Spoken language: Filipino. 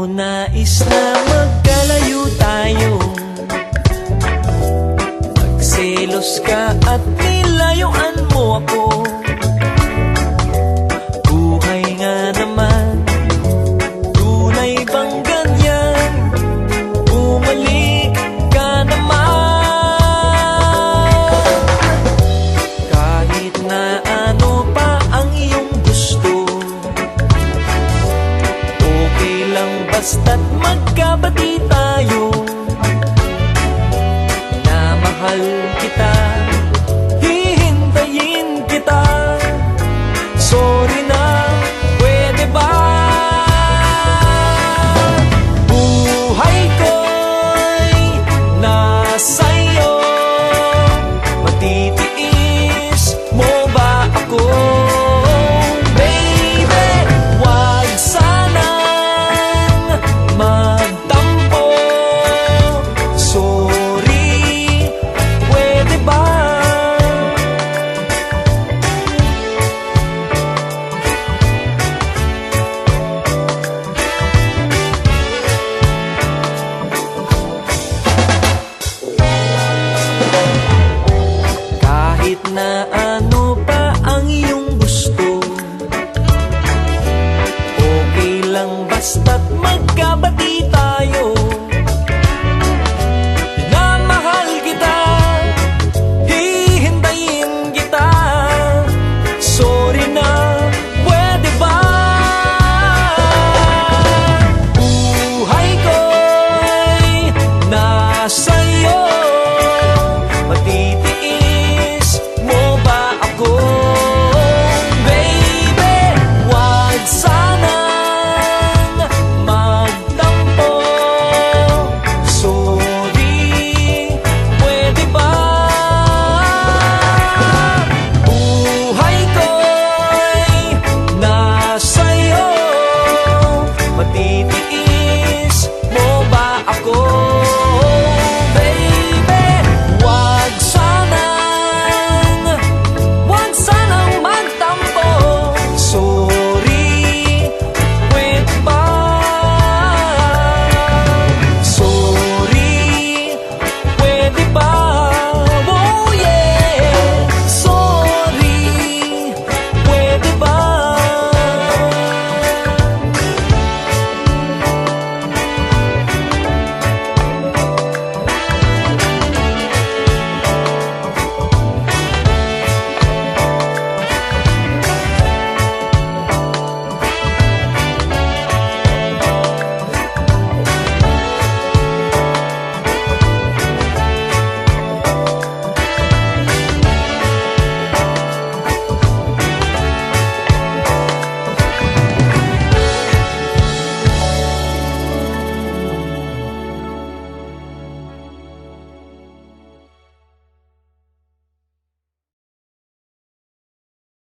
ko nais na magkalayo tayo. Nagselos ka at magkapatid tayo. Namahal kita.